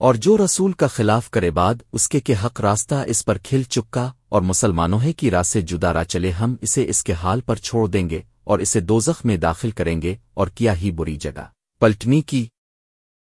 اور جو رسول کا خلاف کرے بعد اس کے کہ حق راستہ اس پر کھل چکا اور مسلمانوں ہے کی راہ سے جدا چلے، ہم اسے اس کے حال پر چھوڑ دیں گے اور اسے دوزخ میں داخل کریں گے اور کیا ہی بری جگہ۔ پلٹنی کی